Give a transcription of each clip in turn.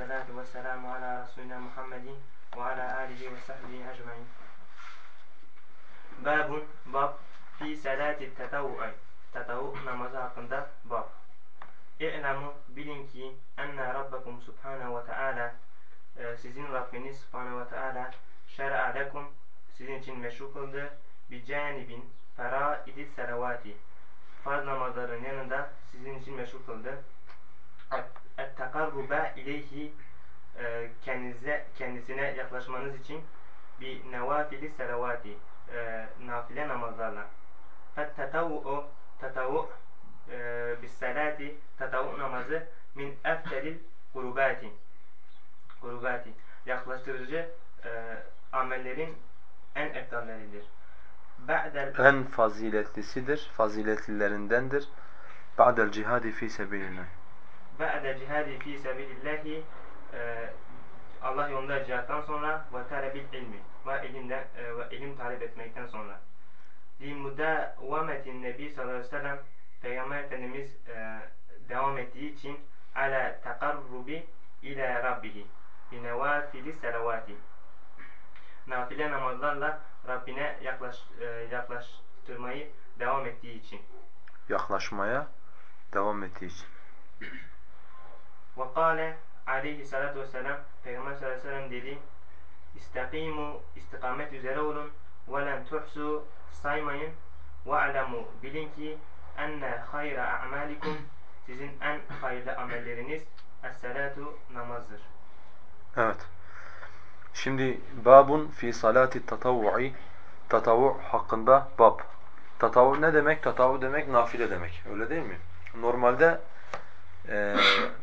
salatu ve selamu ala Resulina Muhammedin ve ala alihi ve sahbihi ecmain. Babun bab fi salati tetavvu'i. Tetavvu namazı hakkında bab. İ'lemu bilin ki enne rabbakum subhanahu ve teala e, sizin Rabbiniz subhanahu ve teala şer'a lekum sizin için meşru kıldı bi canibin feraidi selavati farz namazların yanında sizin için meşru kıldı. Et-takarruba ileyhi e, kendinize, kendisine yaklaşmanız için bir nevafili selavati e, nafile namazlarla. Fet-tetavvu'u tetavvu e, bis salati tetavvu namazı min eftelil kurubati kurubati yaklaştırıcı amellerin en eftalleridir. En faziletlisidir, faziletlilerindendir. Ba'del cihadi fi sebilillah. Ba'del cihadi fi sebilillahi Allah yolunda cihattan sonra ve talebil ilmi ve ilimden e, ve ilim talep etmekten sonra. Li mudavametin nebi sallallahu aleyhi ve sellem Peygamber Efendimiz devam ettiği için ala takarrubi ila rabbihi bi nevafili selavati nafile namazlarla Rabbine yaklaş, e, yaklaştırmayı devam ettiği için. Yaklaşmaya devam ettiği için. Ve kâle aleyhissalatu vesselam Peygamber sallallahu aleyhi ve sellem dedi İstakimu istikamet üzere olun ve len tuhsu saymayın ve alemu bilin ki enne hayra a'malikum sizin en hayırlı amelleriniz es-salatu namazdır. Evet. Şimdi babun fi salati tatavvu'i tatavvu hakkında bab. Tatavvu ne demek? Tatavvu demek nafile demek. Öyle değil mi? Normalde e,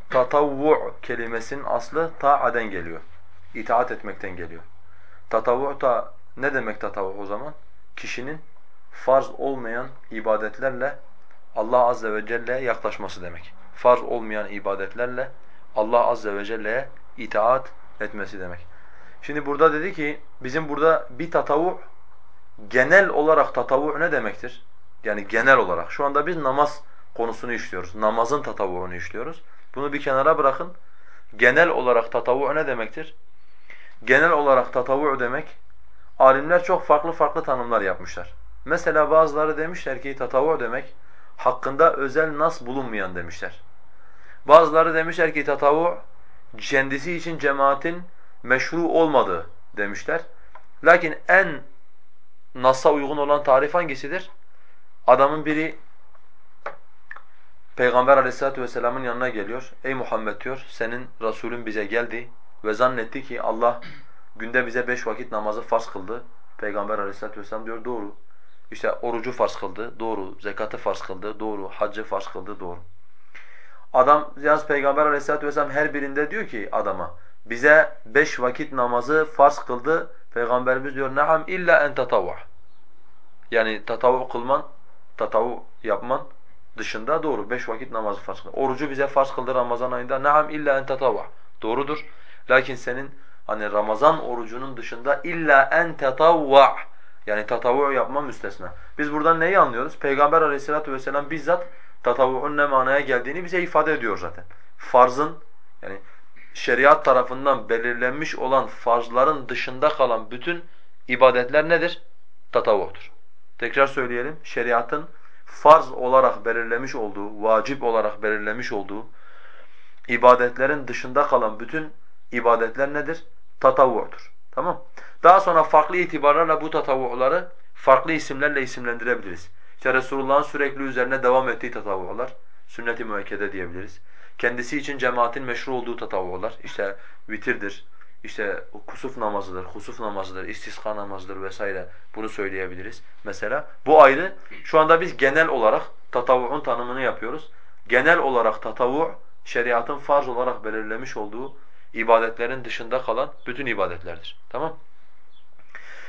tatavvu kelimesinin aslı ta'aden geliyor. İtaat etmekten geliyor. Tatavvu da ne demek tatavvu o zaman? Kişinin farz olmayan ibadetlerle Allah azze ve celle'ye yaklaşması demek. Farz olmayan ibadetlerle Allah azze ve celle'ye itaat etmesi demek. Şimdi burada dedi ki bizim burada bir tatavu genel olarak tatavu ne demektir? Yani genel olarak. Şu anda biz namaz konusunu işliyoruz. Namazın tatavuğunu işliyoruz. Bunu bir kenara bırakın. Genel olarak tatavu ne demektir? Genel olarak tatavu demek alimler çok farklı farklı tanımlar yapmışlar. Mesela bazıları demişler ki tatavu demek hakkında özel nas bulunmayan demişler. Bazıları demişler ki tatavu kendisi için cemaatin meşru olmadığı demişler. Lakin en Nas'a uygun olan tarif hangisidir? Adamın biri Peygamber aleyhissalatu vesselamın yanına geliyor. Ey Muhammed diyor, senin Resulün bize geldi ve zannetti ki Allah günde bize beş vakit namazı farz kıldı. Peygamber aleyhissalatu vesselam diyor doğru. İşte orucu farz kıldı, doğru. Zekatı farz kıldı, doğru. Haccı farz kıldı, doğru. Adam yalnız Peygamber aleyhissalatu vesselam her birinde diyor ki adama bize beş vakit namazı farz kıldı. Peygamberimiz diyor naam illa en tatavva. Yani tatavu kılman, tatavu yapman dışında doğru. Beş vakit namazı farz kıldı. Orucu bize farz kıldı Ramazan ayında. Naam illa en tatavva. Doğrudur. Lakin senin hani Ramazan orucunun dışında illa en tatavva yani tatavu yapma müstesna. Biz buradan neyi anlıyoruz? Peygamber aleyhissalatu vesselam bizzat tatavu'un ne manaya geldiğini bize ifade ediyor zaten. Farzın yani şeriat tarafından belirlenmiş olan farzların dışında kalan bütün ibadetler nedir? Tatavvudur. Tekrar söyleyelim. Şeriatın farz olarak belirlemiş olduğu, vacip olarak belirlemiş olduğu ibadetlerin dışında kalan bütün ibadetler nedir? Tatavvudur. Tamam? Daha sonra farklı itibarlarla bu tatavvuları farklı isimlerle isimlendirebiliriz. İşte Resulullah'ın sürekli üzerine devam ettiği tatavvular, sünnet-i müekkede diyebiliriz kendisi için cemaatin meşru olduğu tatavvular, işte vitirdir, işte kusuf namazıdır, husuf namazıdır, istiska namazıdır vesaire bunu söyleyebiliriz mesela. Bu ayrı. Şu anda biz genel olarak tatavvuğun tanımını yapıyoruz. Genel olarak tatavvu şeriatın farz olarak belirlemiş olduğu ibadetlerin dışında kalan bütün ibadetlerdir. Tamam?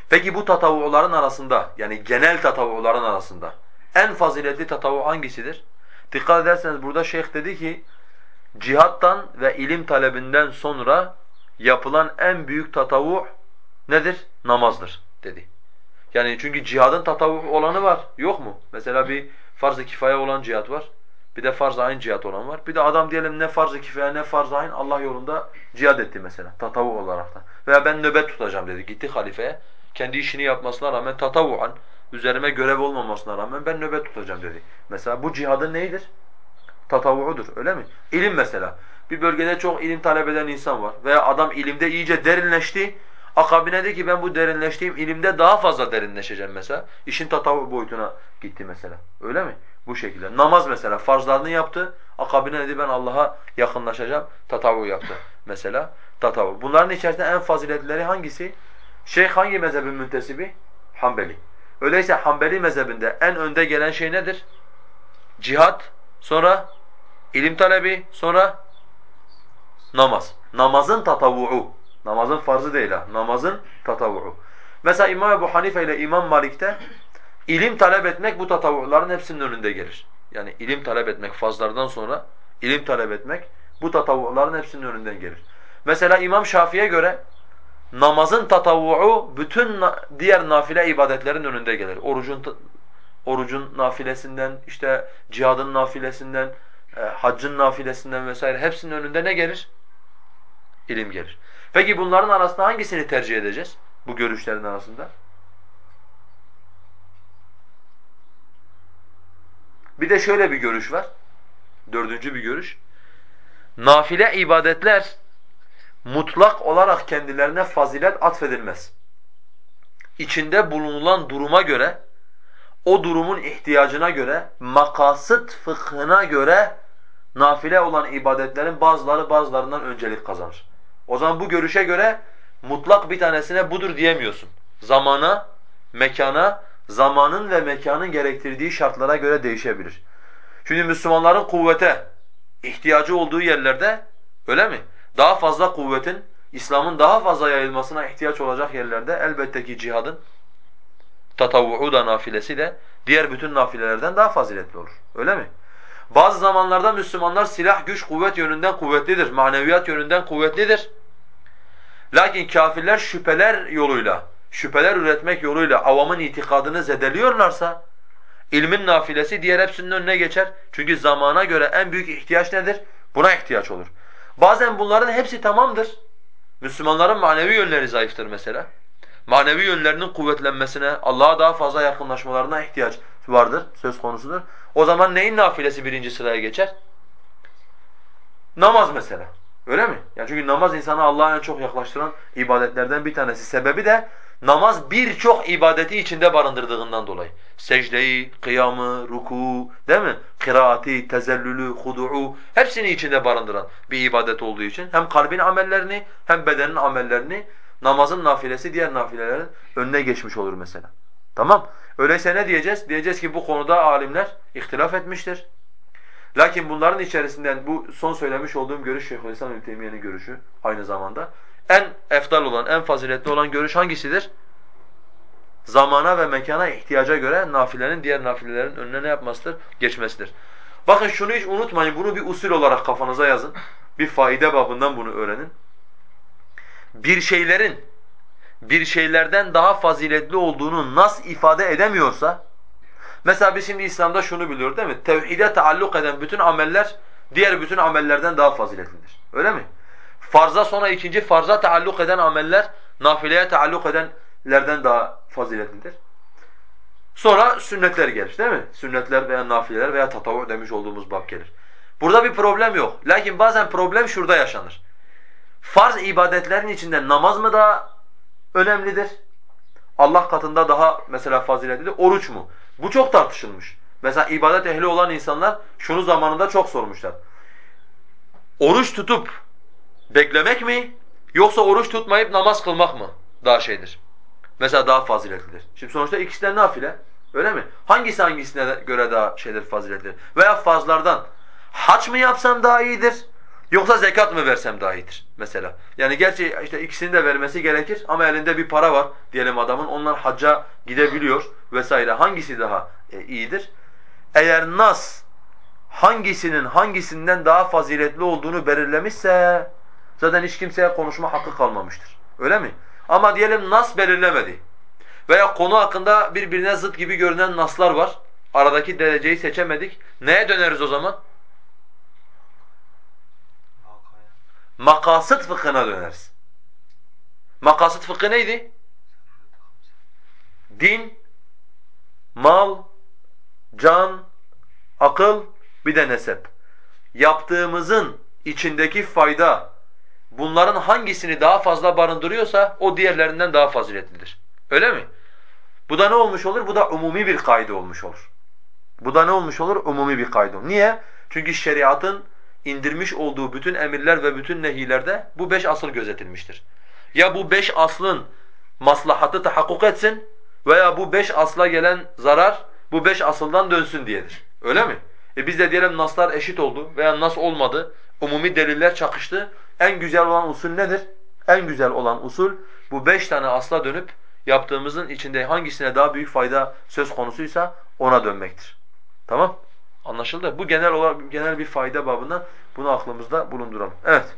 Peki bu tatavvuların arasında yani genel tatavvuların arasında en faziletli tatavvu hangisidir? Dikkat ederseniz burada şeyh dedi ki cihattan ve ilim talebinden sonra yapılan en büyük tatavu nedir? Namazdır dedi. Yani çünkü cihadın tatavu olanı var, yok mu? Mesela bir farz-ı kifaya olan cihat var, Bir de farz-ı cihat olan var. Bir de adam diyelim ne farz-ı kifaya ne farz-ı Allah yolunda cihad etti mesela tatavu olarak da. Veya ben nöbet tutacağım dedi. Gitti halifeye. Kendi işini yapmasına rağmen tatavuan üzerime görev olmamasına rağmen ben nöbet tutacağım dedi. Mesela bu cihadın neyidir? Tatavuudur öyle mi? İlim mesela. Bir bölgede çok ilim talep eden insan var veya adam ilimde iyice derinleşti. Akabine dedi ki ben bu derinleştiğim ilimde daha fazla derinleşeceğim mesela. İşin tatavu boyutuna gitti mesela. Öyle mi? Bu şekilde. Namaz mesela farzlarını yaptı. Akabine dedi ben Allah'a yakınlaşacağım. Tatavu yaptı mesela. Tatavu. Bunların içerisinde en faziletleri hangisi? Şeyh hangi mezhebin müntesibi? Hanbeli. Öyleyse Hanbeli mezhebinde en önde gelen şey nedir? Cihat, sonra ilim talebi, sonra namaz. Namazın tatavu'u. Namazın farzı değil ha. Namazın tatavu'u. Mesela İmam Ebu Hanife ile İmam Malik'te ilim talep etmek bu tatavvuların hepsinin önünde gelir. Yani ilim talep etmek fazlardan sonra ilim talep etmek bu tatavvuların hepsinin önünden gelir. Mesela İmam Şafii'ye göre namazın tatavvu'u bütün diğer nafile ibadetlerin önünde gelir. Orucun orucun nafilesinden, işte cihadın nafilesinden, e, haccın nafilesinden vesaire hepsinin önünde ne gelir? İlim gelir. Peki bunların arasında hangisini tercih edeceğiz? Bu görüşlerin arasında? Bir de şöyle bir görüş var. Dördüncü bir görüş. Nafile ibadetler mutlak olarak kendilerine fazilet atfedilmez. İçinde bulunulan duruma göre, o durumun ihtiyacına göre, makasıt fıkhına göre nafile olan ibadetlerin bazıları bazılarından öncelik kazanır. O zaman bu görüşe göre mutlak bir tanesine budur diyemiyorsun. Zamana, mekana, zamanın ve mekanın gerektirdiği şartlara göre değişebilir. Şimdi Müslümanların kuvvete ihtiyacı olduğu yerlerde öyle mi? Daha fazla kuvvetin, İslam'ın daha fazla yayılmasına ihtiyaç olacak yerlerde elbette ki cihadın tatavvu'u da nafilesi de diğer bütün nafilelerden daha faziletli olur. Öyle mi? Bazı zamanlarda Müslümanlar silah, güç, kuvvet yönünden kuvvetlidir, maneviyat yönünden kuvvetlidir. Lakin kafirler şüpheler yoluyla, şüpheler üretmek yoluyla avamın itikadını zedeliyorlarsa ilmin nafilesi diğer hepsinin önüne geçer. Çünkü zamana göre en büyük ihtiyaç nedir? Buna ihtiyaç olur. Bazen bunların hepsi tamamdır. Müslümanların manevi yönleri zayıftır mesela. Manevi yönlerinin kuvvetlenmesine, Allah'a daha fazla yakınlaşmalarına ihtiyaç vardır, söz konusudur. O zaman neyin nafilesi birinci sıraya geçer? Namaz mesela. Öyle mi? Yani çünkü namaz insanı Allah'a en çok yaklaştıran ibadetlerden bir tanesi. Sebebi de namaz birçok ibadeti içinde barındırdığından dolayı. Secdeyi, kıyamı, ruku, değil mi? Kıraati, tezellülü, hudu'u hepsini içinde barındıran bir ibadet olduğu için hem kalbin amellerini hem bedenin amellerini namazın nafilesi diğer nafilelerin önüne geçmiş olur mesela. Tamam? Öyleyse ne diyeceğiz? Diyeceğiz ki bu konuda alimler ihtilaf etmiştir. Lakin bunların içerisinden bu son söylemiş olduğum görüş Şeyhülislam İbn Teymiyye'nin görüşü aynı zamanda. En efdal olan, en faziletli olan görüş hangisidir? Zamana ve mekana ihtiyaca göre nafilenin diğer nafilelerin önüne ne yapmasıdır? Geçmesidir. Bakın şunu hiç unutmayın, bunu bir usul olarak kafanıza yazın. Bir faide babından bunu öğrenin. Bir şeylerin bir şeylerden daha faziletli olduğunu nas ifade edemiyorsa, mesela biz şimdi İslam'da şunu biliyoruz değil mi? Tevhide taalluk eden bütün ameller diğer bütün amellerden daha faziletlidir. Öyle mi? Farza sonra ikinci farza taalluk eden ameller nafileye taalluk edenlerden daha faziletlidir. Sonra sünnetler gelir değil mi? Sünnetler veya nafileler veya tatavu demiş olduğumuz bab gelir. Burada bir problem yok. Lakin bazen problem şurada yaşanır. Farz ibadetlerin içinde namaz mı daha önemlidir? Allah katında daha mesela faziletlidir. Oruç mu? Bu çok tartışılmış. Mesela ibadet ehli olan insanlar şunu zamanında çok sormuşlar. Oruç tutup beklemek mi yoksa oruç tutmayıp namaz kılmak mı daha şeydir? Mesela daha faziletlidir. Şimdi sonuçta ikisi de nafile. Öyle mi? Hangisi hangisine göre daha şeydir faziletlidir? Veya fazlardan haç mı yapsam daha iyidir? Yoksa zekat mı versem daha iyidir mesela. Yani gerçi işte ikisini de vermesi gerekir ama elinde bir para var diyelim adamın. Onlar hacca gidebiliyor vesaire. Hangisi daha e, iyidir? Eğer nas hangisinin hangisinden daha faziletli olduğunu belirlemişse zaten hiç kimseye konuşma hakkı kalmamıştır. Öyle mi? Ama diyelim nas belirlemedi. Veya konu hakkında birbirine zıt gibi görünen naslar var. Aradaki dereceyi seçemedik. Neye döneriz o zaman? Makasıt fıkhına döneriz. Makasıt fıkhı neydi? Din, mal, can, akıl, bir de nesep. Yaptığımızın içindeki fayda bunların hangisini daha fazla barındırıyorsa o diğerlerinden daha faziletlidir. Öyle mi? Bu da ne olmuş olur? Bu da umumi bir kaide olmuş olur. Bu da ne olmuş olur? Umumi bir kaide. Niye? Çünkü şeriatın indirmiş olduğu bütün emirler ve bütün nehilerde bu beş asıl gözetilmiştir. Ya bu beş aslın maslahatı tahakkuk etsin veya bu beş asla gelen zarar bu beş asıldan dönsün diyedir. Öyle mi? E biz de diyelim naslar eşit oldu veya nas olmadı, umumi deliller çakıştı. En güzel olan usul nedir? En güzel olan usul bu beş tane asla dönüp yaptığımızın içinde hangisine daha büyük fayda söz konusuysa ona dönmektir. Tamam? Anlaşıldı? Bu genel olarak genel bir fayda babından bunu aklımızda bulunduralım. Evet.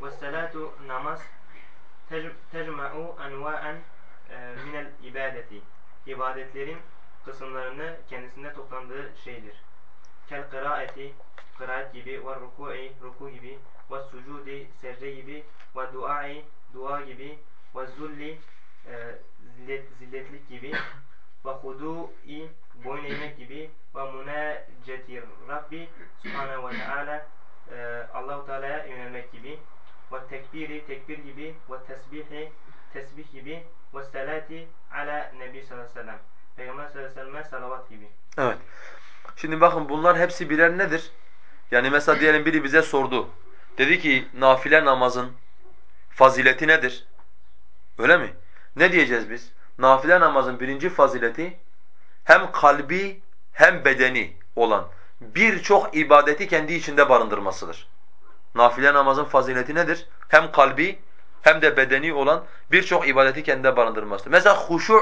وَالسَّلَاتُ namaz tecma'u enva'en minel ibadeti. İbadetlerin kısımlarını kendisinde toplandığı şeydir. Kel kıraati, kıraat gibi, ve ruku'i, ruku gibi, ve sucudi, secde gibi, ve duai, dua gibi, ve zulli, e, zillet, zilletlik gibi, ve hudu'i, boyun eğmek gibi, ve münaceti Rabbi subhanehu ve teala, e, Allahu Teala'ya yönelmek gibi, ve tekbiri, tekbir gibi, ve tesbihi, tesbih gibi, ve salati ala nebi sallallahu aleyhi ve sellem. Peygamber sallallahu aleyhi ve selleme salavat gibi. Evet. Şimdi bakın bunlar hepsi birer nedir? Yani mesela diyelim biri bize sordu. Dedi ki nafile namazın fazileti nedir? Öyle mi? Ne diyeceğiz biz? Nafile namazın birinci fazileti hem kalbi hem bedeni olan birçok ibadeti kendi içinde barındırmasıdır. Nafile namazın fazileti nedir? Hem kalbi hem de bedeni olan birçok ibadeti kendinde barındırmasıdır. Mesela huşu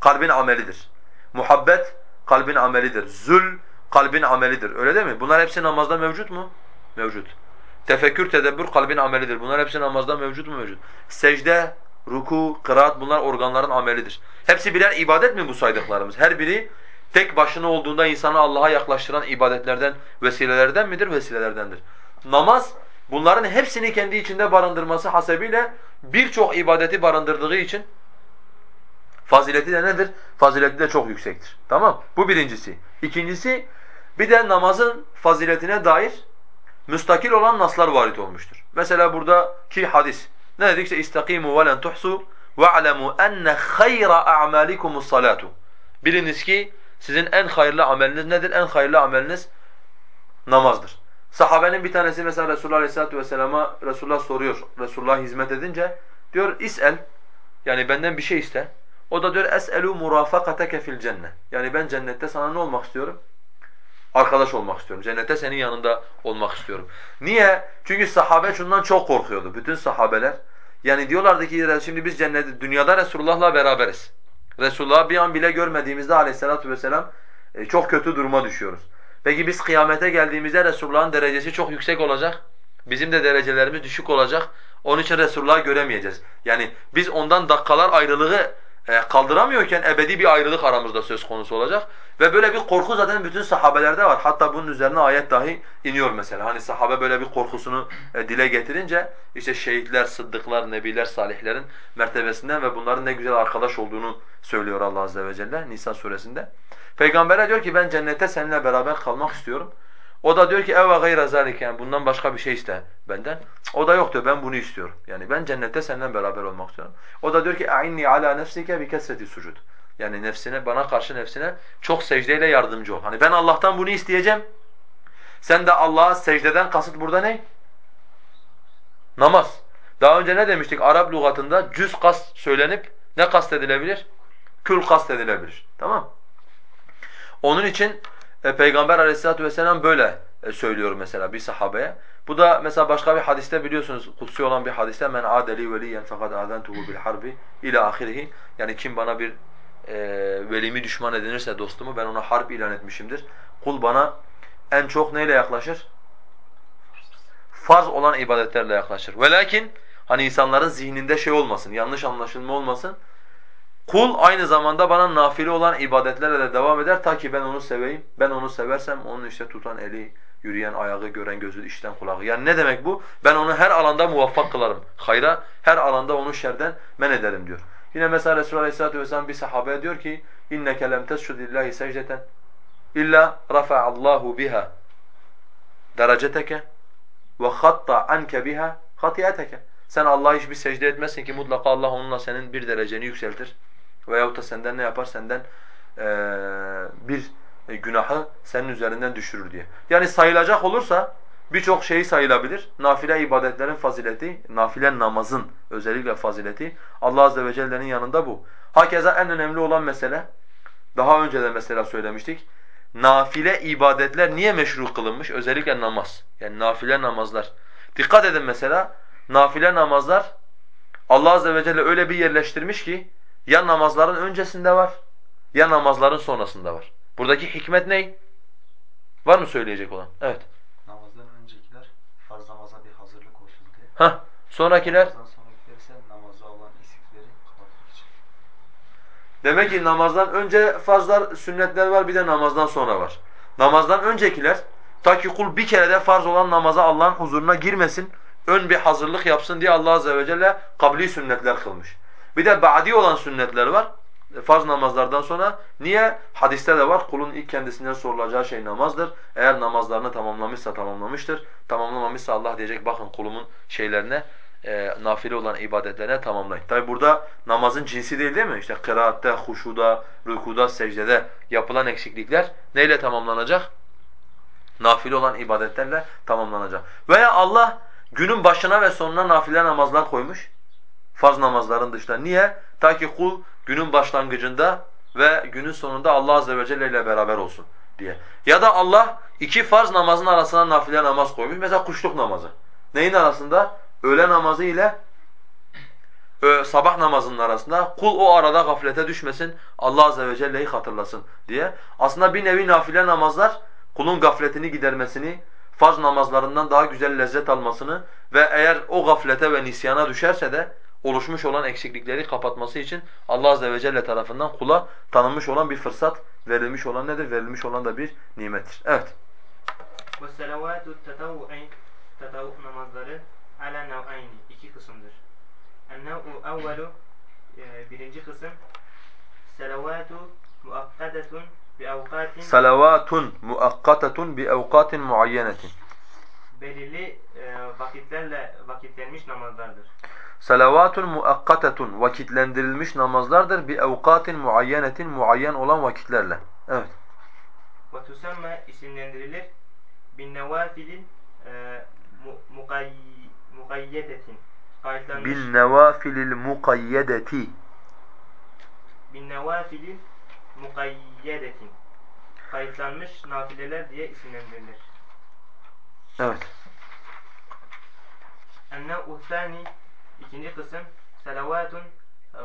kalbin amelidir. Muhabbet kalbin amelidir. Zül kalbin amelidir. Öyle değil mi? Bunlar hepsi namazda mevcut mu? Mevcut. Tefekkür, tedebbür kalbin amelidir. Bunlar hepsi namazda mevcut mu? Mevcut. Secde, ruku, kıraat bunlar organların amelidir. Hepsi birer ibadet mi bu saydıklarımız? Her biri tek başına olduğunda insanı Allah'a yaklaştıran ibadetlerden, vesilelerden midir? Vesilelerdendir. Namaz bunların hepsini kendi içinde barındırması hasebiyle birçok ibadeti barındırdığı için Fazileti de nedir? Fazileti de çok yüksektir. Tamam? Bu birincisi. İkincisi bir de namazın faziletine dair müstakil olan naslar varit olmuştur. Mesela buradaki hadis. Ne dedik? İşte istakimu ve len tuhsu ve'lemu enne hayra a'malikumus salatu. Biliniz ki sizin en hayırlı ameliniz nedir? En hayırlı ameliniz namazdır. Sahabenin bir tanesi mesela Resulullah Aleyhisselatü Vesselam'a Resulullah soruyor. Resulullah hizmet edince diyor is'el yani benden bir şey iste. O da diyor es'elu murafakateke fil cennet. Yani ben cennette sana ne olmak istiyorum? Arkadaş olmak istiyorum. Cennette senin yanında olmak istiyorum. Niye? Çünkü sahabe şundan çok korkuyordu. Bütün sahabeler. Yani diyorlardı ki şimdi biz cennette, dünyada Resulullah'la beraberiz. Resulullah'ı bir an bile görmediğimizde aleyhissalatu vesselam e, çok kötü duruma düşüyoruz. Peki biz kıyamete geldiğimizde Resulullah'ın derecesi çok yüksek olacak. Bizim de derecelerimiz düşük olacak. Onun için Resulullah'ı göremeyeceğiz. Yani biz ondan dakikalar ayrılığı kaldıramıyorken ebedi bir ayrılık aramızda söz konusu olacak. Ve böyle bir korku zaten bütün sahabelerde var. Hatta bunun üzerine ayet dahi iniyor mesela. Hani sahabe böyle bir korkusunu e, dile getirince işte şehitler, sıddıklar, nebiler, salihlerin mertebesinden ve bunların ne güzel arkadaş olduğunu söylüyor Allah azze ve celle Nisa suresinde. Peygamber'e diyor ki ben cennette seninle beraber kalmak istiyorum. O da diyor ki eve gayra zalike yani bundan başka bir şey iste benden. O da yok diyor ben bunu istiyorum. Yani ben cennette seninle beraber olmak istiyorum. O da diyor ki a'inni ala nefsike bi kesreti sucud. Yani nefsine bana karşı nefsine çok secdeyle yardımcı ol. Hani ben Allah'tan bunu isteyeceğim. Sen de Allah'a secdeden kasıt burada ne? Namaz. Daha önce ne demiştik? Arap lügatında cüz kast söylenip ne kast edilebilir? Kül kast edilebilir. Tamam? Onun için e, Peygamber aleyhissalatu vesselam böyle e, söylüyor mesela bir sahabeye. Bu da mesela başka bir hadiste biliyorsunuz kutsi olan bir hadiste men adeli veliyen fakat azentuhu bil harbi ila ahirihi. Yani kim bana bir e, velimi düşman edinirse dostumu ben ona harp ilan etmişimdir. Kul bana en çok neyle yaklaşır? Farz olan ibadetlerle yaklaşır. Velakin hani insanların zihninde şey olmasın, yanlış anlaşılma olmasın. Kul aynı zamanda bana nafile olan ibadetlerle de devam eder ta ki ben onu seveyim. Ben onu seversem onun işte tutan eli, Yürüyen ayağı, gören gözü, işten kulağı. Yani ne demek bu? Ben onu her alanda muvaffak kılarım. Hayra, her alanda onu şerden men ederim diyor. Yine mesela Resulullah Aleyhisselatü Vesselam bir sahabeye diyor ki اِنَّكَ لَمْ تَسْجُدْ لِلّٰهِ سَجْدَةً اِلَّا رَفَعَ اللّٰهُ بِهَا dereceteke ve hatta anke biha hatiyeteke. Sen Allah'a hiçbir secde etmezsin ki mutlaka Allah onunla senin bir dereceni yükseltir. Veyahut da senden ne yapar? Senden ee, bir günahı senin üzerinden düşürür diye. Yani sayılacak olursa birçok şeyi sayılabilir. Nafile ibadetlerin fazileti, nafile namazın özellikle fazileti Allah azze ve celle'nin yanında bu. Hakeza en önemli olan mesele, daha önce de mesela söylemiştik, nafile ibadetler niye meşru kılınmış? Özellikle namaz. Yani nafile namazlar. Dikkat edin mesela, nafile namazlar Allah azze ve celle öyle bir yerleştirmiş ki ya namazların öncesinde var ya namazların sonrasında var. Buradaki hikmet ne? Var mı söyleyecek olan? Evet. Namazdan öncekiler farz namaza bir hazırlık olsun diye. Hah. Sonrakiler Namazdan sonrakiler ise namaza olan eksikleri kapatmak için. Demek ki namazdan önce farzlar, sünnetler var bir de namazdan sonra var. Namazdan öncekiler ta ki kul bir kere de farz olan namaza Allah'ın huzuruna girmesin, ön bir hazırlık yapsın diye Allah azze ve celle kabli sünnetler kılmış. Bir de ba'di olan sünnetler var farz namazlardan sonra. Niye? Hadiste de var kulun ilk kendisinden sorulacağı şey namazdır. Eğer namazlarını tamamlamışsa tamamlamıştır. Tamamlamamışsa Allah diyecek bakın kulumun şeylerine e, nafile olan ibadetlerine tamamlayın. Tabi burada namazın cinsi değil değil mi? İşte kıraatte, huşuda, rükuda, secdede yapılan eksiklikler neyle tamamlanacak? Nafile olan ibadetlerle tamamlanacak. Veya Allah günün başına ve sonuna nafile namazlar koymuş. Farz namazların dışında. Niye? Ta ki kul günün başlangıcında ve günün sonunda Allah azze ve celle ile beraber olsun diye. Ya da Allah iki farz namazın arasına nafile namaz koymuş. Mesela kuşluk namazı. Neyin arasında? Öğle namazı ile sabah namazının arasında kul o arada gaflete düşmesin, Allah azze ve celle'yi hatırlasın diye. Aslında bir nevi nafile namazlar kulun gafletini gidermesini, farz namazlarından daha güzel lezzet almasını ve eğer o gaflete ve nisyana düşerse de oluşmuş olan eksiklikleri kapatması için Allah azze ve celle tarafından kula tanınmış olan bir fırsat verilmiş olan nedir? Verilmiş olan da bir nimettir. Evet. Ve selavatu tetavvu'i tetavvuk namazları ala nev'ayni iki kısımdır. En-nev'u evvelu e, birinci kısım selavatu muakkadetun bi evkatin Salavatun muakkatetun bi evkatin muayyenetin. Belirli e, vakitlerle vakitlenmiş namazlardır. Salavatun muakkatetun vakitlendirilmiş namazlardır bir evkatin muayyenetin muayyen olan vakitlerle. Evet. Ve tusamme isimlendirilir bin nevafilin e, mu- mukay, mukayyedetin Bin nevafilil mukayyedeti. bin nevafilin mukayyedetin kayıtlanmış nafileler diye isimlendirilir. Evet. Ennev'u thani ikinci kısım salavatun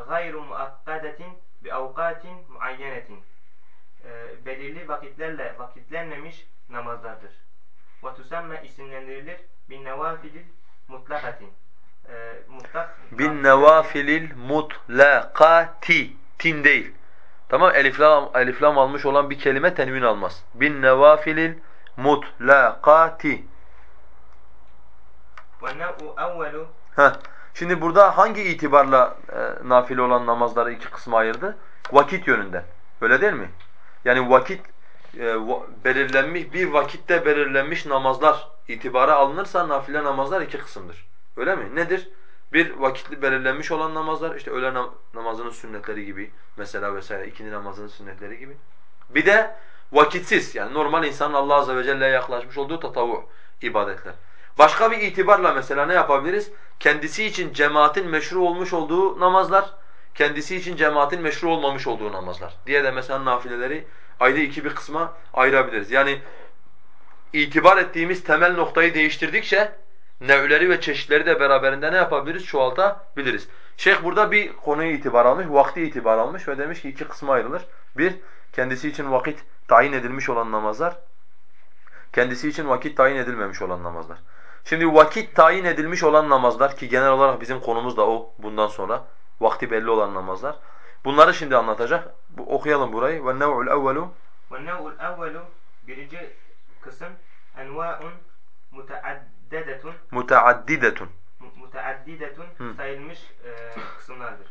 gayru muakkadetin bi evkatin muayyenetin e, belirli vakitlerle vakitlenmemiş namazlardır. Ve tusamme isimlendirilir bin nevafilil mutlakatin e, mutlak Bin nevafilil mutlakati. Tin değil. Tamam eliflam eliflam almış olan bir kelime tenvin almaz. Bin nevafilil mutlakati. Heh. Şimdi burada hangi itibarla e, nafile olan namazları iki kısma ayırdı? Vakit yönünden. Öyle değil mi? Yani vakit e, belirlenmiş bir vakitte belirlenmiş namazlar itibara alınırsa nafile namazlar iki kısımdır. Öyle mi? Nedir? Bir vakitli belirlenmiş olan namazlar işte öğle nam- namazının sünnetleri gibi mesela vesaire ikindi namazının sünnetleri gibi. Bir de vakitsiz yani normal insanın Allah azze ve celle'ye yaklaşmış olduğu tatavu ibadetler. Başka bir itibarla mesela ne yapabiliriz? Kendisi için cemaatin meşru olmuş olduğu namazlar, kendisi için cemaatin meşru olmamış olduğu namazlar diye de mesela nafileleri ayrı iki bir kısma ayırabiliriz. Yani itibar ettiğimiz temel noktayı değiştirdikçe nevleri ve çeşitleri de beraberinde ne yapabiliriz? Çoğaltabiliriz. Şeyh burada bir konuyu itibar almış, vakti itibar almış ve demiş ki iki kısma ayrılır. Bir, kendisi için vakit tayin edilmiş olan namazlar, kendisi için vakit tayin edilmemiş olan namazlar. Şimdi vakit tayin edilmiş olan namazlar ki genel olarak bizim konumuz da o bundan sonra. Vakti belli olan namazlar. Bunları şimdi anlatacak. Bu, okuyalım burayı. وَالنَّوْعُ الْاَوَّلُ ve nev'ul evvelu birinci kısım enva'un muteaddedetun Muteaddidetun. mu- muteaddidetun Hı. sayılmış e, kısımlardır.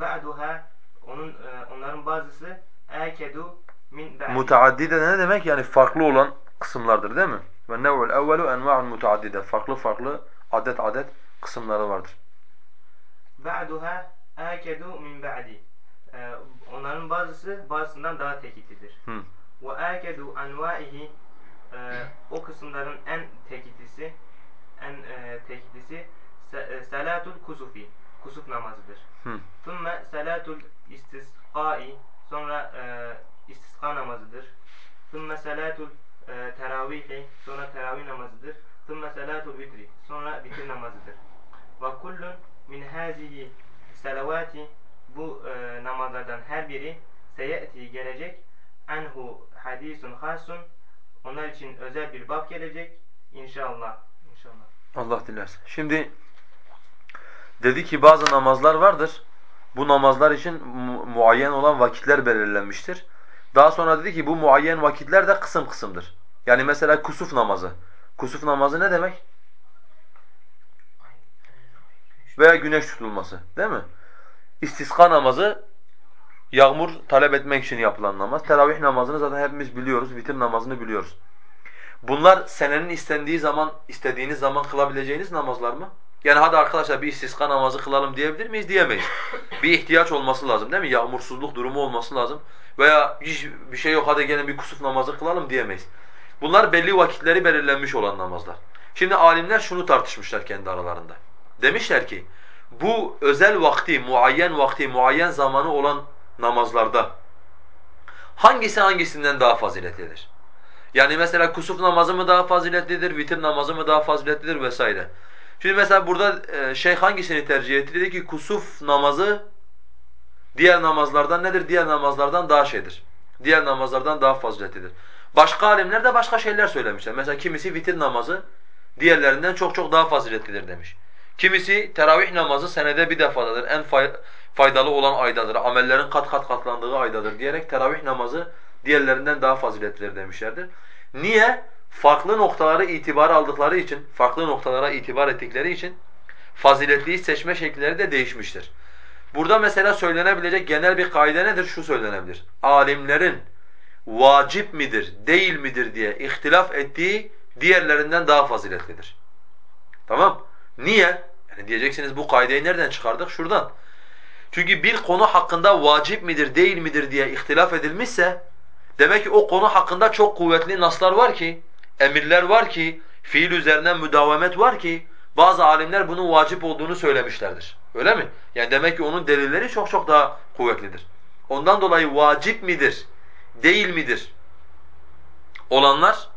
Ba'duha onun e, onların bazısı ekedu min ba'di. Muteaddide ne demek? Yani farklı olan kısımlardır değil mi? Ve nev'ul evvelu enva'un muteaddide. Farklı farklı adet adet kısımları vardır. Ba'duha ekedu min ba'di. E, onların bazısı bazısından daha tekitidir. Ve ekedu anvaihi e, o kısımların en tekitisi en e, tekitisi se- e, salatul kusufi. Kusuf namazıdır. Hı. Thumme salatul istisqai sonra istisqa namazıdır. Thumme salatul e, teravihi sonra teravih namazıdır. Thumme salatul vitri sonra vitir namazıdır. Ve kullun min hazihi salavati bu e, namazlardan her biri seyeti gelecek. Enhu hadisun hasun onlar için özel bir bab gelecek. İnşallah. İnşallah. Allah dilerse. Şimdi dedi ki bazı namazlar vardır. Bu namazlar için mu- muayyen olan vakitler belirlenmiştir. Daha sonra dedi ki bu muayyen vakitler de kısım kısımdır. Yani mesela kusuf namazı. Kusuf namazı ne demek? Veya güneş tutulması değil mi? İstiska namazı yağmur talep etmek için yapılan namaz. Teravih namazını zaten hepimiz biliyoruz. Vitir namazını biliyoruz. Bunlar senenin istendiği zaman, istediğiniz zaman kılabileceğiniz namazlar mı? Yani hadi arkadaşlar bir istiska namazı kılalım diyebilir miyiz? Diyemeyiz. Bir ihtiyaç olması lazım değil mi? Yağmursuzluk durumu olması lazım. Veya hiç bir şey yok hadi gelin bir kusuf namazı kılalım diyemeyiz. Bunlar belli vakitleri belirlenmiş olan namazlar. Şimdi alimler şunu tartışmışlar kendi aralarında. Demişler ki bu özel vakti, muayyen vakti, muayyen zamanı olan namazlarda hangisi hangisinden daha faziletlidir? Yani mesela kusuf namazı mı daha faziletlidir, vitir namazı mı daha faziletlidir vesaire. Şimdi mesela burada e, şeyh hangisini tercih etti? Dedi ki kusuf namazı diğer namazlardan nedir? Diğer namazlardan daha şeydir. Diğer namazlardan daha faziletlidir. Başka alimler de başka şeyler söylemişler. Mesela kimisi vitir namazı diğerlerinden çok çok daha faziletlidir demiş. Kimisi teravih namazı senede bir defadır. En fay- faydalı olan aydadır. Amellerin kat kat katlandığı aydadır diyerek teravih namazı diğerlerinden daha faziletlidir demişlerdir. Niye? Farklı noktaları itibar aldıkları için, farklı noktalara itibar ettikleri için faziletliyi seçme şekilleri de değişmiştir. Burada mesela söylenebilecek genel bir kaide nedir? Şu söylenebilir. Alimlerin vacip midir, değil midir diye ihtilaf ettiği diğerlerinden daha faziletlidir. Tamam? Niye? Yani diyeceksiniz bu kaideyi nereden çıkardık? Şuradan. Çünkü bir konu hakkında vacip midir, değil midir diye ihtilaf edilmişse demek ki o konu hakkında çok kuvvetli naslar var ki, emirler var ki, fiil üzerinden müdavemet var ki bazı alimler bunun vacip olduğunu söylemişlerdir. Öyle mi? Yani demek ki onun delilleri çok çok daha kuvvetlidir. Ondan dolayı vacip midir, değil midir olanlar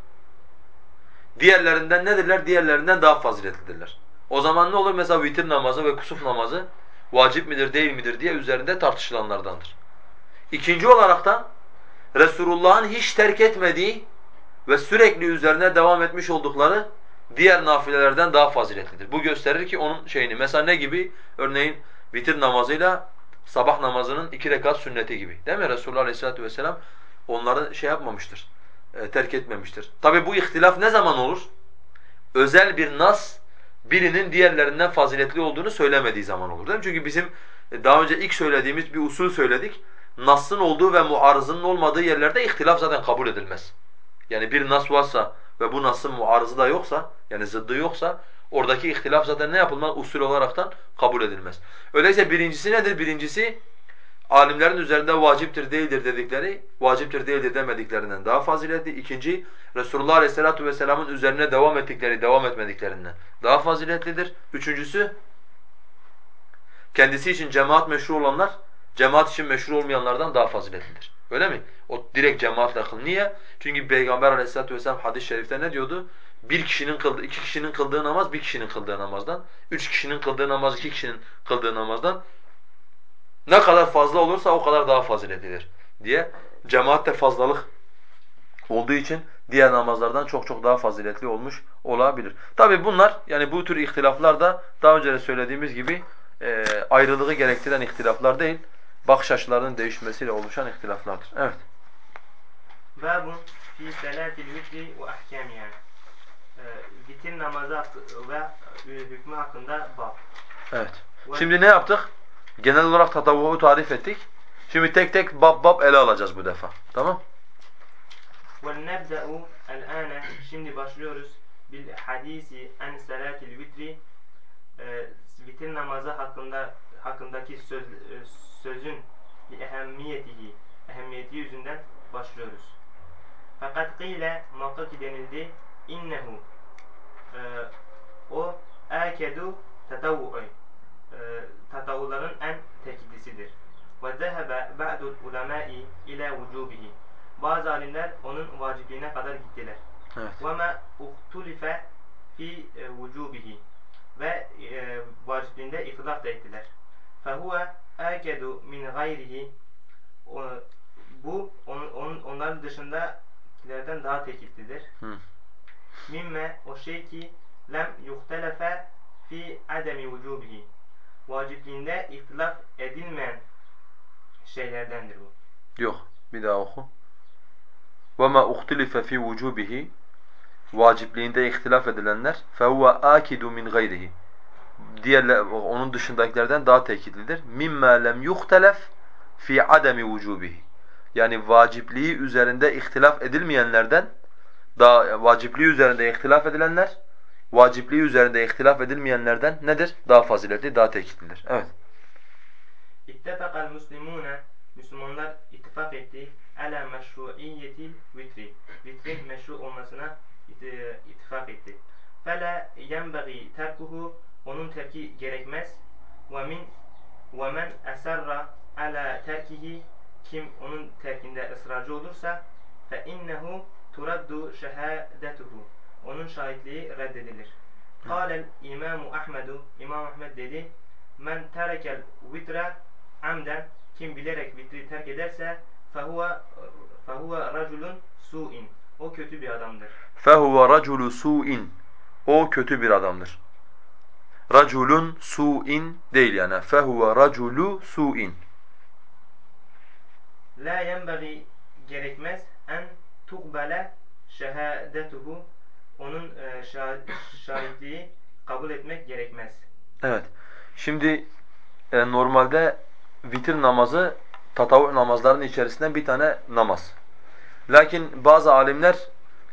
diğerlerinden nedirler? Diğerlerinden daha faziletlidirler. O zaman ne olur? Mesela vitir namazı ve kusuf namazı vacip midir, değil midir diye üzerinde tartışılanlardandır. İkinci olarak da Resulullah'ın hiç terk etmediği ve sürekli üzerine devam etmiş oldukları diğer nafilelerden daha faziletlidir. Bu gösterir ki onun şeyini. Mesela ne gibi? Örneğin vitir namazıyla sabah namazının iki rekat sünneti gibi. Değil mi? Resulullah Aleyhisselatü Vesselam onları şey yapmamıştır, e, terk etmemiştir. Tabi bu ihtilaf ne zaman olur? Özel bir nas birinin diğerlerinden faziletli olduğunu söylemediği zaman olur değil mi? Çünkü bizim e, daha önce ilk söylediğimiz bir usul söyledik. Nas'ın olduğu ve muarızının olmadığı yerlerde ihtilaf zaten kabul edilmez. Yani bir nas varsa ve bu nas'ın muarızı da yoksa, yani zıddı yoksa oradaki ihtilaf zaten ne yapılmaz? Usul olaraktan kabul edilmez. Öyleyse birincisi nedir? Birincisi alimlerin üzerinde vaciptir değildir dedikleri, vaciptir değildir demediklerinden daha faziletli. İkinci, Resulullah Aleyhisselatü Vesselam'ın üzerine devam ettikleri, devam etmediklerinden daha faziletlidir. Üçüncüsü, kendisi için cemaat meşru olanlar, cemaat için meşru olmayanlardan daha faziletlidir. Öyle mi? O direkt cemaatle kıl. Niye? Çünkü Peygamber Aleyhisselatü Vesselam hadis-i şerifte ne diyordu? Bir kişinin kıldığı, iki kişinin kıldığı namaz bir kişinin kıldığı namazdan, üç kişinin kıldığı namaz iki kişinin kıldığı namazdan ne kadar fazla olursa o kadar daha faziletlidir diye cemaatte fazlalık olduğu için diğer namazlardan çok çok daha faziletli olmuş olabilir. Tabi bunlar yani bu tür ihtilaflar da daha önce de söylediğimiz gibi e, ayrılığı gerektiren ihtilaflar değil, bakış açılarının değişmesiyle oluşan ihtilaflardır. Evet. Babun fi salatil vitri ve ahkamiha. e, vitir namazı ve e, hükmü hakkında bab. Evet. Ve- Şimdi ne yaptık? Genel olarak tatavvuğu tarif ettik. Şimdi tek tek bab bab ele alacağız bu defa. Tamam? وَلْنَبْدَأُ الْآنَ Şimdi başlıyoruz bil hadisi en salatil vitri e, vitir namazı hakkında hakkındaki söz, e, sözün bir ehemmiyetihi ehemmiyeti yüzünden başlıyoruz. Fakat kıyle muhakkak ki denildi innehu e, o akedu tetavvu'u e, tatavvuların en tekitlisidir. Ve zehebe ba'dul ulemai ila vücubihi bazı alimler onun vacipliğine kadar gittiler. Evet. وَمَا اُخْتُلِفَ fi e, vücubihi ve e, vacipliğinde ihtilaf da ettiler. فَهُوَ اَكَدُ min gayrihi O- bu on, on, onların dışındakilerden daha tekitlidir. Hı. Mimme o şey ki lem yuhtelefe fi ademi vücubihi vacipliğinde ihtilaf edilmeyen şeylerdendir bu. Yok. Bir daha oku. وَمَا اُخْتِلِفَ فِي وُجُوبِهِ Vacipliğinde ihtilaf edilenler فَهُوَ آكِدُ مِنْ غَيْرِهِ Diğerler, onun dışındakilerden daha tekitlidir. مِمَّا لَمْ يُخْتَلَفْ فِي عَدَمِ وُجُوبِهِ Yani vacipliği üzerinde ihtilaf edilmeyenlerden, daha vacipliği üzerinde ihtilaf edilenler, vacipliği üzerinde ihtilaf edilmeyenlerden nedir? Daha faziletli, daha tekitlidir. Evet. İttifakal muslimune Müslümanlar ittifak etti ala meşruiyyetil vitri. Vitrin meşru olmasına it- ittifak etti. Fela yenbagi terkuhu onun terki gerekmez. Ve min ve men esarra ala terkihi kim onun terkinde ısrarcı olursa fe innehu turaddu şehadetuhu onun şahitliği reddedilir. Kâlel İmamu Ahmedu İmam Ahmed dedi Men terekel vitre amden kim bilerek vitri terk ederse fehuve fehuve raculun su'in o kötü bir adamdır. Fehuve raculu su'in o kötü bir adamdır. Raculun su'in değil yani. Fehuve raculu su'in. La yenbagi gerekmez en tukbele şehadetuhu onun e, şah- şahitliği kabul etmek gerekmez. Evet. Şimdi e, normalde vitir namazı tatavvuf namazlarının içerisinden bir tane namaz. Lakin bazı alimler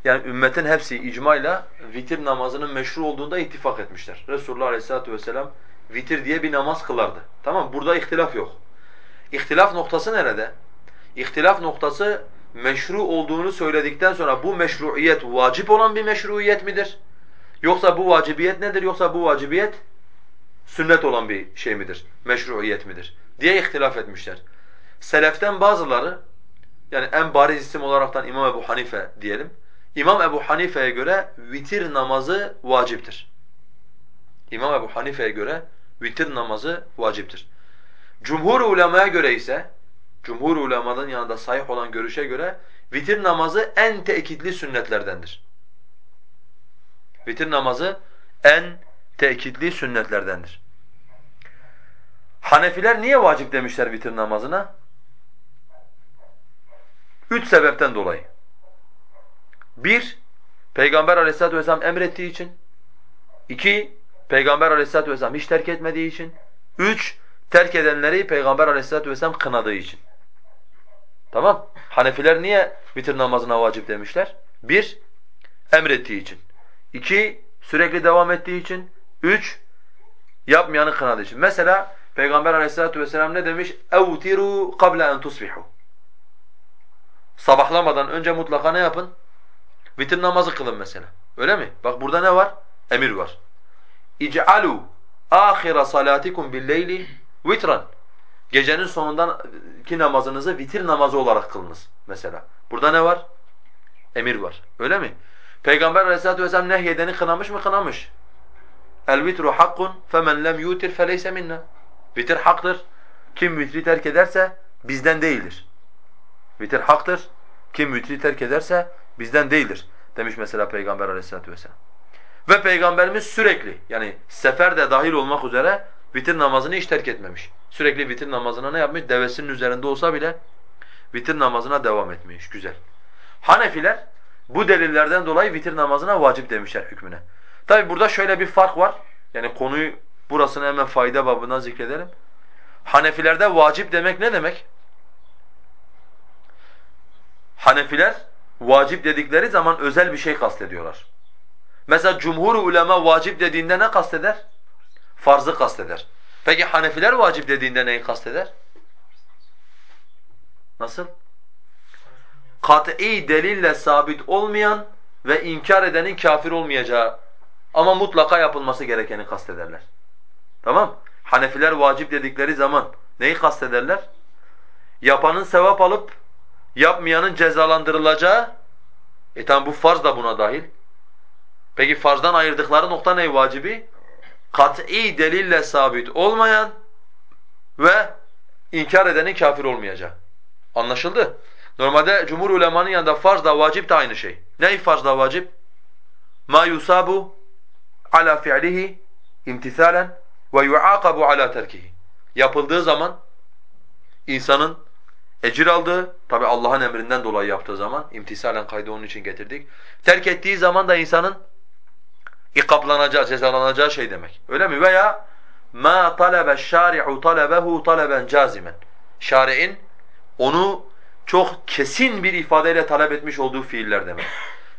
yani ümmetin hepsi icmayla vitir namazının meşru olduğunda ittifak etmişler. Resulullah Aleyhisselatü Vesselam vitir diye bir namaz kılardı. Tamam? Burada ihtilaf yok. İhtilaf noktası nerede? İhtilaf noktası meşru olduğunu söyledikten sonra bu meşruiyet vacip olan bir meşruiyet midir? Yoksa bu vacibiyet nedir? Yoksa bu vacibiyet sünnet olan bir şey midir? Meşruiyet midir? diye ihtilaf etmişler. Seleften bazıları yani en bariz isim olaraktan İmam Ebu Hanife diyelim. İmam Ebu Hanife'ye göre vitir namazı vaciptir. İmam Ebu Hanife'ye göre vitir namazı vaciptir. Cumhur ulemaya göre ise cumhur ulemanın yanında sahih olan görüşe göre vitir namazı en tekitli sünnetlerdendir. Vitir namazı en tekitli sünnetlerdendir. Hanefiler niye vacip demişler vitir namazına? Üç sebepten dolayı. Bir, Peygamber aleyhissalatu vesselam emrettiği için. İki, Peygamber aleyhissalatu vesselam hiç terk etmediği için. Üç, terk edenleri Peygamber aleyhissalatu vesselam kınadığı için. Tamam? Hanefiler niye vitir namazına vacip demişler? Bir, emrettiği için. İki, sürekli devam ettiği için. Üç, yapmayanı kınadığı için. Mesela Peygamber aleyhissalatu vesselam ne demiş? اَوْتِرُوا قَبْلَ اَنْ تُصْبِحُوا Sabahlamadan önce mutlaka ne yapın? Vitir namazı kılın mesela. Öyle mi? Bak burada ne var? Emir var. اِجْعَلُوا آخِرَ صَلَاتِكُمْ بِالْلَيْلِ vitran. Gecenin sonundaki namazınızı vitir namazı olarak kılınız mesela. Burada ne var? Emir var. Öyle mi? Peygamber aleyhissalatu vesselam nehyedeni kınamış mı? Kınamış. El vitru hakkun femen lem yutir feleyse minna. Vitir haktır. Kim vitri terk ederse bizden değildir. Vitir haktır. Kim vitri terk ederse bizden değildir demiş mesela Peygamber aleyhissalatu vesselam. Ve Peygamberimiz sürekli yani sefer de dahil olmak üzere vitir namazını hiç terk etmemiş. Sürekli vitir namazına ne yapmış? Devesinin üzerinde olsa bile vitir namazına devam etmiş. Güzel. Hanefiler Bu delillerden dolayı vitir namazına vacip demişler hükmüne. Tabi burada şöyle bir fark var. Yani konuyu burasını hemen fayda babından zikredelim. Hanefilerde vacip demek ne demek? Hanefiler vacip dedikleri zaman özel bir şey kastediyorlar. Mesela cumhur ulema vacip dediğinde ne kasteder? Farzı kasteder. Peki Hanefiler vacip dediğinde neyi kasteder? Nasıl? Kat'i delille sabit olmayan ve inkar edenin kafir olmayacağı ama mutlaka yapılması gerekeni kastederler. Tamam? Hanefiler vacip dedikleri zaman neyi kastederler? Yapanın sevap alıp yapmayanın cezalandırılacağı e tamam bu farz da buna dahil. Peki farzdan ayırdıkları nokta ne vacibi? Kat'i delille sabit olmayan ve inkar edenin kafir olmayacağı. Anlaşıldı? Normalde cumhur ulemanın yanında farz da vacip de aynı şey. Ney farz da vacip? Ma yusabu ala fi'lihi imtisalen ve yuaqabu ala terkihi. Yapıldığı zaman insanın ecir aldığı, tabi Allah'ın emrinden dolayı yaptığı zaman, imtisalen kaydı onun için getirdik. Terk ettiği zaman da insanın ikaplanacağı, cezalanacağı şey demek. Öyle mi? Veya ma talebe şari'u talebehu taleben cazimen. Şari'in onu çok kesin bir ifadeyle talep etmiş olduğu fiiller demek.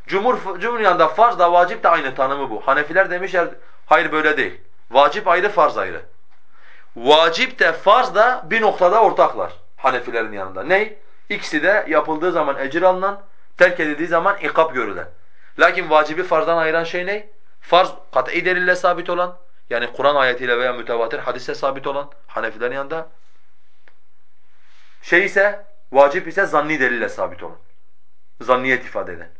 Cumhur, cumhur yanında farz da vacip de aynı tanımı bu. Hanefiler demişler hayır böyle değil. Vacip ayrı, farz ayrı. Vacip de farz da bir noktada ortaklar Hanefilerin yanında. Ney? İkisi de yapıldığı zaman ecir alınan, terk edildiği zaman ikap görülen. Lakin vacibi farzdan ayıran şey ne? Farz kat'i delille sabit olan, yani Kur'an ayetiyle veya mütevatir hadise sabit olan Hanefilerin yanında. Şey ise, vacip ise zanni delille sabit olan. Zanniyet ifade eden.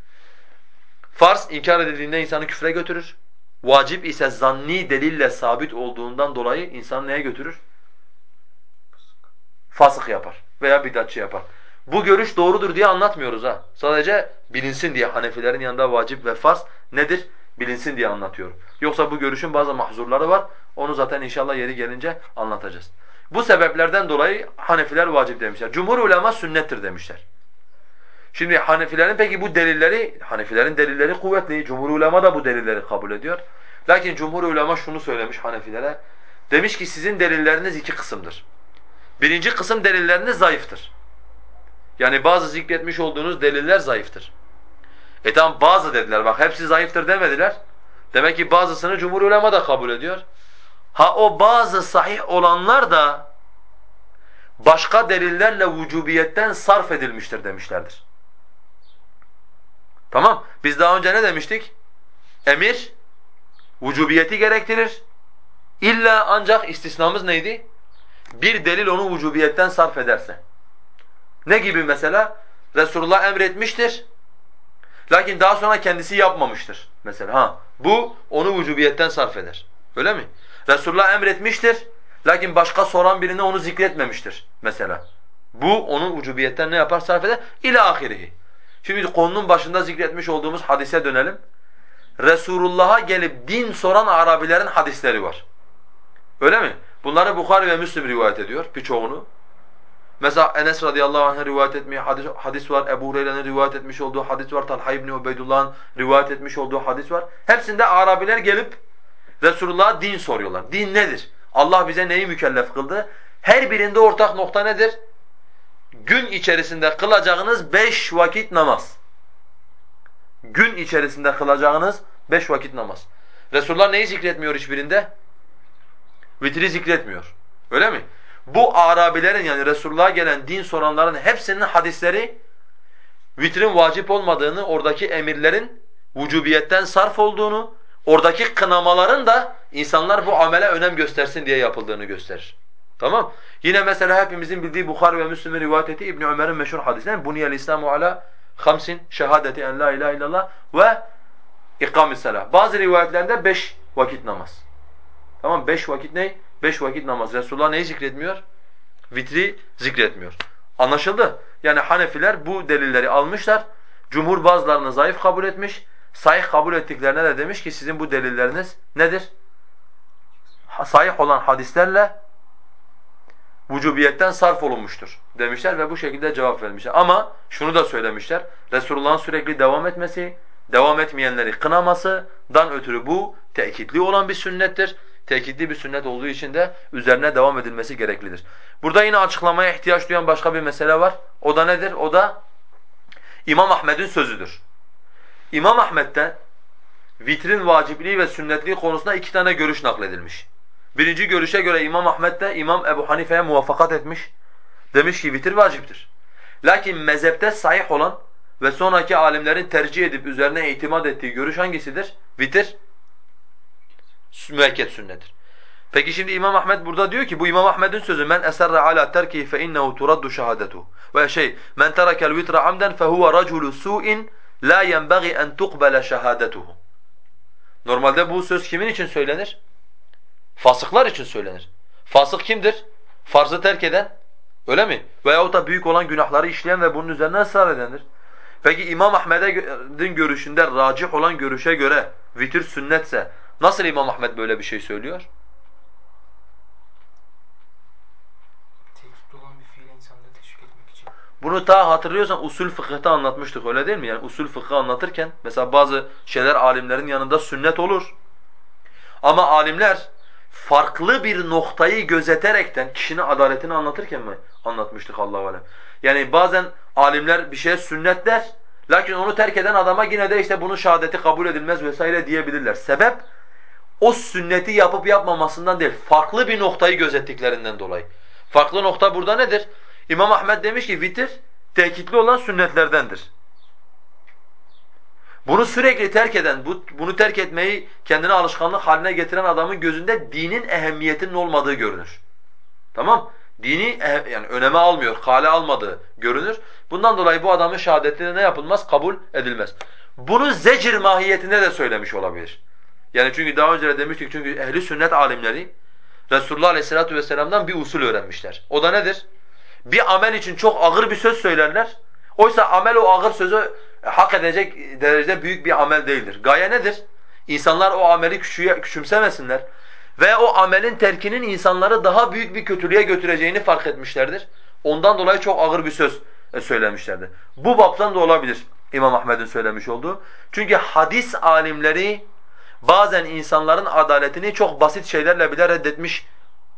Farz inkar edildiğinde insanı küfre götürür. Vacip ise zanni delille sabit olduğundan dolayı insanı neye götürür? Fasık yapar veya bidatçı yapar. Bu görüş doğrudur diye anlatmıyoruz ha. Sadece bilinsin diye Hanefilerin yanında vacip ve farz nedir? Bilinsin diye anlatıyorum. Yoksa bu görüşün bazı mahzurları var. Onu zaten inşallah yeri gelince anlatacağız. Bu sebeplerden dolayı Hanefiler vacip demişler. Cumhur ulema sünnettir demişler. Şimdi Hanefilerin peki bu delilleri, Hanefilerin delilleri kuvvetli. Cumhur ulema da bu delilleri kabul ediyor. Lakin cumhur ulema şunu söylemiş Hanefilere. Demiş ki sizin delilleriniz iki kısımdır. Birinci kısım delilleriniz zayıftır. Yani bazı zikretmiş olduğunuz deliller zayıftır. E tamam bazı dediler bak hepsi zayıftır demediler. Demek ki bazısını cumhur ulema da kabul ediyor. Ha o bazı sahih olanlar da başka delillerle vücubiyetten sarf edilmiştir demişlerdir. Tamam. Biz daha önce ne demiştik? Emir vücubiyeti gerektirir. İlla ancak istisnamız neydi? Bir delil onu vücubiyetten sarf ederse. Ne gibi mesela? Resulullah emretmiştir. Lakin daha sonra kendisi yapmamıştır mesela. Ha, bu onu vücubiyetten sarf eder. Öyle mi? Resulullah emretmiştir. Lakin başka soran birine onu zikretmemiştir mesela. Bu onu vücubiyetten ne yapar? Sarf eder. İlâ ahirihi. Şimdi konunun başında zikretmiş olduğumuz hadise dönelim. Resulullah'a gelip din soran Arabilerin hadisleri var. Öyle mi? Bunları Bukhari ve Müslim rivayet ediyor birçoğunu. Mesela Enes radıyallahu anh'ın rivayet ettiği hadis, hadis var, Ebu Hureyre'nin rivayet etmiş olduğu hadis var, Talha ibn Ubeydullah'ın rivayet etmiş olduğu hadis var. Hepsinde Arabiler gelip Resulullah'a din soruyorlar. Din nedir? Allah bize neyi mükellef kıldı? Her birinde ortak nokta nedir? Gün içerisinde kılacağınız beş vakit namaz. Gün içerisinde kılacağınız beş vakit namaz. Resulullah neyi zikretmiyor hiçbirinde? Vitri zikretmiyor. Öyle mi? Bu Arabilerin yani Resulullah'a gelen din soranların hepsinin hadisleri vitrin vacip olmadığını, oradaki emirlerin vücubiyetten sarf olduğunu, oradaki kınamaların da insanlar bu amele önem göstersin diye yapıldığını gösterir. Tamam? Yine mesela hepimizin bildiği Bukhari ve Müslim'in rivayet ettiği İbn Ömer'in meşhur hadisinden buniyel İslamu ala hamsin şehadeti en la ilahe illallah ve salah. Bazı rivayetlerinde beş vakit namaz. Tamam beş vakit ne? Beş vakit namaz. Resulullah neyi zikretmiyor? Vitri zikretmiyor. Anlaşıldı? Yani Hanefiler bu delilleri almışlar. Cumhur bazılarını zayıf kabul etmiş. Sahih kabul ettiklerine de demiş ki sizin bu delilleriniz nedir? Sahih olan hadislerle vücubiyetten sarf olunmuştur demişler ve bu şekilde cevap vermişler. Ama şunu da söylemişler. Resulullah'ın sürekli devam etmesi, devam etmeyenleri kınamasından ötürü bu tekitli olan bir sünnettir. Tekitli bir sünnet olduğu için de üzerine devam edilmesi gereklidir. Burada yine açıklamaya ihtiyaç duyan başka bir mesele var. O da nedir? O da İmam Ahmed'in sözüdür. İmam Ahmed'den vitrin vacipliği ve sünnetliği konusunda iki tane görüş nakledilmiş. Birinci görüşe göre İmam Ahmed de İmam Ebu Hanife'ye muvaffakat etmiş. Demiş ki vitir vaciptir. Lakin mezhepte sahih olan ve sonraki alimlerin tercih edip üzerine itimat ettiği görüş hangisidir? Vitir müekket sünnettir. Peki şimdi İmam Ahmed burada diyor ki bu İmam Ahmed'in sözü men eserre ala terkihi fe innehu turaddu şehadetu. Ve şey men terakel vitre amden fe huve raculu su'in la yenbaghi en tuqbala şehadetuhu. Normalde bu söz kimin için söylenir? Fasıklar için söylenir. Fasık kimdir? Farzı terk eden, öyle mi? Veyahut da büyük olan günahları işleyen ve bunun üzerine ısrar edendir. Peki İmam Ahmed'in görüşünde racih olan görüşe göre vitir sünnetse nasıl İmam Ahmed böyle bir şey söylüyor? Bunu ta hatırlıyorsan usul fıkıhta anlatmıştık öyle değil mi? Yani usul fıkhı anlatırken mesela bazı şeyler alimlerin yanında sünnet olur. Ama alimler farklı bir noktayı gözeterekten kişinin adaletini anlatırken mi anlatmıştık Allahu alem. Yani bazen alimler bir şeye sünnet der. Lakin onu terk eden adama yine de işte bunun şehadeti kabul edilmez vesaire diyebilirler. Sebep o sünneti yapıp yapmamasından değil, farklı bir noktayı gözettiklerinden dolayı. Farklı nokta burada nedir? İmam Ahmed demiş ki vitir tekitli olan sünnetlerdendir. Bunu sürekli terk eden, bu, bunu terk etmeyi kendine alışkanlık haline getiren adamın gözünde dinin ehemmiyetinin olmadığı görünür. Tamam? Dini yani öneme almıyor, kale almadığı görünür. Bundan dolayı bu adamın şehadetine ne yapılmaz? Kabul edilmez. Bunu zecir mahiyetinde de söylemiş olabilir. Yani çünkü daha önce de demiştik çünkü ehli sünnet alimleri Resulullah Aleyhisselatü Vesselam'dan bir usul öğrenmişler. O da nedir? Bir amel için çok ağır bir söz söylerler. Oysa amel o ağır sözü hak edecek derecede büyük bir amel değildir. Gaye nedir? İnsanlar o ameli küçüğe, küçümsemesinler. Ve o amelin terkinin insanları daha büyük bir kötülüğe götüreceğini fark etmişlerdir. Ondan dolayı çok ağır bir söz e, söylemişlerdir. Bu baptan da olabilir İmam Ahmed'in söylemiş olduğu. Çünkü hadis alimleri bazen insanların adaletini çok basit şeylerle bile reddetmiş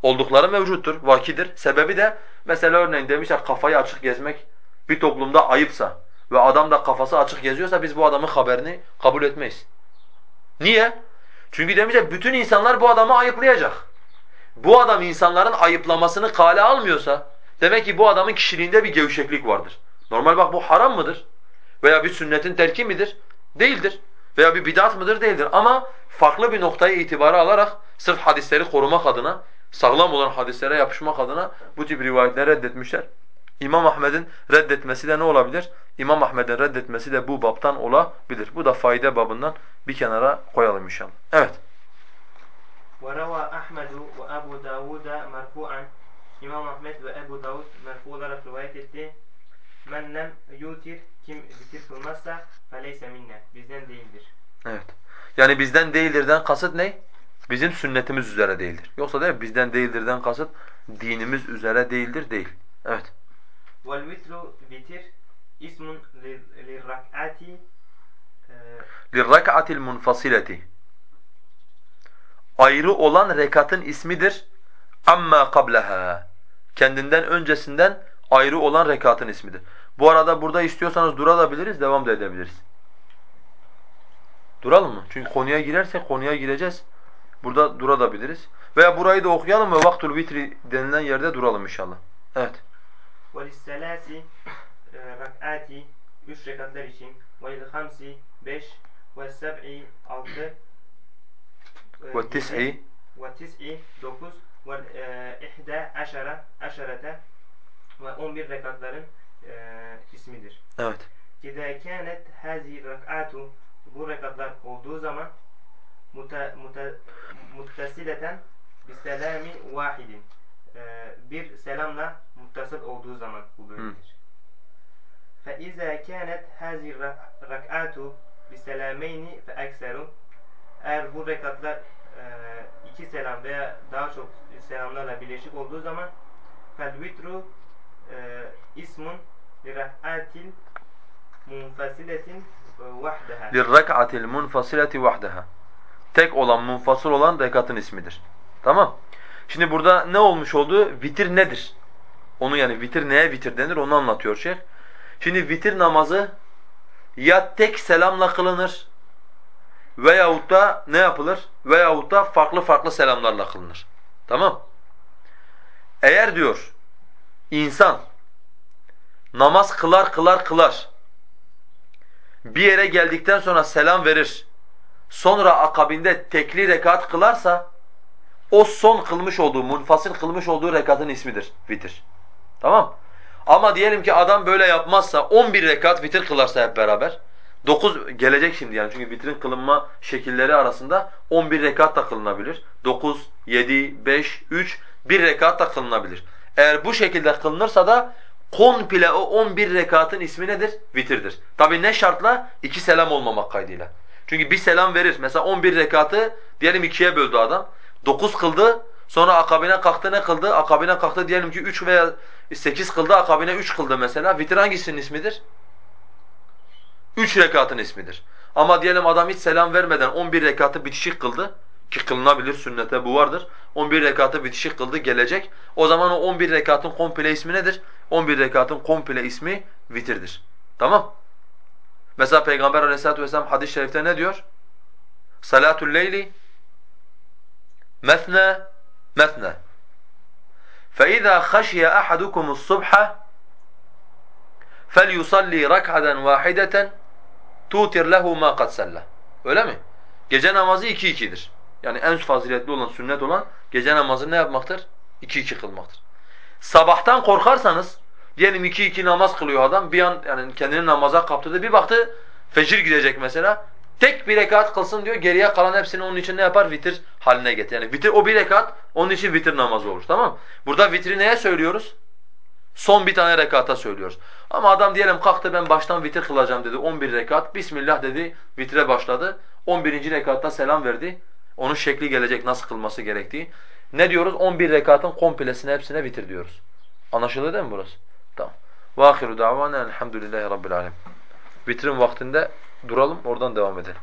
oldukları mevcuttur, vakidir. Sebebi de mesela örneğin demişler kafayı açık gezmek bir toplumda ayıpsa ve adam da kafası açık geziyorsa biz bu adamın haberini kabul etmeyiz. Niye? Çünkü demişler bütün insanlar bu adamı ayıplayacak. Bu adam insanların ayıplamasını kale almıyorsa demek ki bu adamın kişiliğinde bir gevşeklik vardır. Normal bak bu haram mıdır? Veya bir sünnetin terki midir? Değildir Veya bir bid'at mıdır? Değildir. Ama farklı bir noktayı itibara alarak sırf hadisleri korumak adına, sağlam olan hadislere yapışmak adına bu tip rivayetleri reddetmişler. İmam Ahmed'in reddetmesi de ne olabilir? İmam Ahmed'in reddetmesi de bu babtan olabilir. Bu da fayda babından bir kenara koyalım inşallah. Evet. وَرَوَى أَحْمَدُ وَأَبُو دَاوُدَ مَرْفُوعًا İmam Ahmed ve Ebu Davud merfu olarak rivayet etti. Men lem yutir kim zikir kılmazsa feleyse minne. Bizden değildir. Evet. Yani bizden değildirden kasıt ne? Bizim sünnetimiz üzere değildir. Yoksa değil mi? Bizden değildirden kasıt dinimiz üzere değildir değil. Evet. Vel vitru vitir ismun lirrak'ati e, lirrak'atil munfasileti ayrı olan rekatın ismidir amma kablaha kendinden öncesinden ayrı olan rekatın ismidir. Bu arada burada istiyorsanız durabiliriz, devam da edebiliriz. Duralım mı? Çünkü konuya girersek konuya gireceğiz. Burada durabiliriz. Veya burayı da okuyalım ve vaktul vitri denilen yerde duralım inşallah. Evet. وَلِسَّلَاسِ rak'ati üç rekatlar için وَلِلْخَمْسِ beş وَالسَّبْعِ altı وَالتِّسْعِ وَالتِّسْعِ dokuz وَالْاِحْدَى aşara aşarete ve 11 rekatların e, ismidir. Evet. İde kânet hazi rak'atu bu rekatlar olduğu zaman mute, mute, muttasileten bi selami vahidin e, bir selamla muttasıl olduğu zaman bu böyledir. Fe izâ kânet hazi rak'atu bi selameyni fe ekseru eğer bu rekatlar e, iki selam veya daha çok selamlarla birleşik olduğu zaman fel vitru e, ismun lirakatil munfasiletin e, vahdeha. Lirrakatil munfasileti vahdeha. Tek olan, munfasıl olan rekatın ismidir. Tamam. Şimdi burada ne olmuş oldu? Vitir nedir? Onu yani vitir neye vitir denir onu anlatıyor şeyh. Şimdi vitir namazı ya tek selamla kılınır veyahut da ne yapılır? Veyahut da farklı farklı selamlarla kılınır. Tamam. Eğer diyor insan namaz kılar kılar kılar bir yere geldikten sonra selam verir sonra akabinde tekli rekat kılarsa o son kılmış olduğu, munfasıl kılmış olduğu rekatın ismidir vitir. Tamam? Ama diyelim ki adam böyle yapmazsa 11 rekat vitir kılarsa hep beraber 9 gelecek şimdi yani çünkü vitrin kılınma şekilleri arasında 11 rekat da kılınabilir. 9, 7, 5, 3 bir rekat da kılınabilir. Eğer bu şekilde kılınırsa da komple o 11 rekatın ismi nedir? Vitirdir. Tabi ne şartla? İki selam olmamak kaydıyla. Çünkü bir selam verir. Mesela 11 rekatı diyelim ikiye böldü adam. 9 kıldı. Sonra akabine kalktı ne kıldı? Akabine kalktı diyelim ki 3 veya 8 kıldı. Akabine 3 kıldı mesela. Vitir hangisinin ismidir? 3 rekatın ismidir. Ama diyelim adam hiç selam vermeden 11 rekatı bitişik kıldı Ki kılınabilir sünnete bu vardır. 11 rekatı bitişik kıldı gelecek. O zaman o 11 rekatın komple ismi nedir? 11 rekatın komple ismi vitirdir. Tamam? Mesela Peygamber Aleyhisselatü vesselam hadis-i şerifte ne diyor? Salatul leyli مثنى مثنى فإذا خشي أحدكم الصبح فليصلي ركعة واحدة توتر له ما قد سلى. Öyle mi? Gece namazı iki ikidir. Yani en faziletli olan, sünnet olan gece namazı ne yapmaktır? İki iki kılmaktır. Sabahtan korkarsanız, diyelim iki iki namaz kılıyor adam, bir an yani kendini namaza kaptırdı, bir baktı fecir gidecek mesela. Tek bir rekat kılsın diyor, geriye kalan hepsini onun için ne yapar? Vitir haline getir. Yani vitir o bir rekat, onun için vitir namazı olur, tamam mı? Burada vitri neye söylüyoruz? Son bir tane rekata söylüyoruz. Ama adam diyelim kalktı ben baştan vitir kılacağım dedi. 11 rekat. Bismillah dedi. Vitre başladı. 11. rekatta selam verdi. Onun şekli gelecek nasıl kılması gerektiği. Ne diyoruz? 11 rekatın komplesine hepsine vitir diyoruz. Anlaşıldı değil mi burası? Tamam. Ve ahiru davana elhamdülillahi rabbil alem. Vitrin vaktinde duralım oradan devam edelim.